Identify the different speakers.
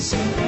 Speaker 1: Sing.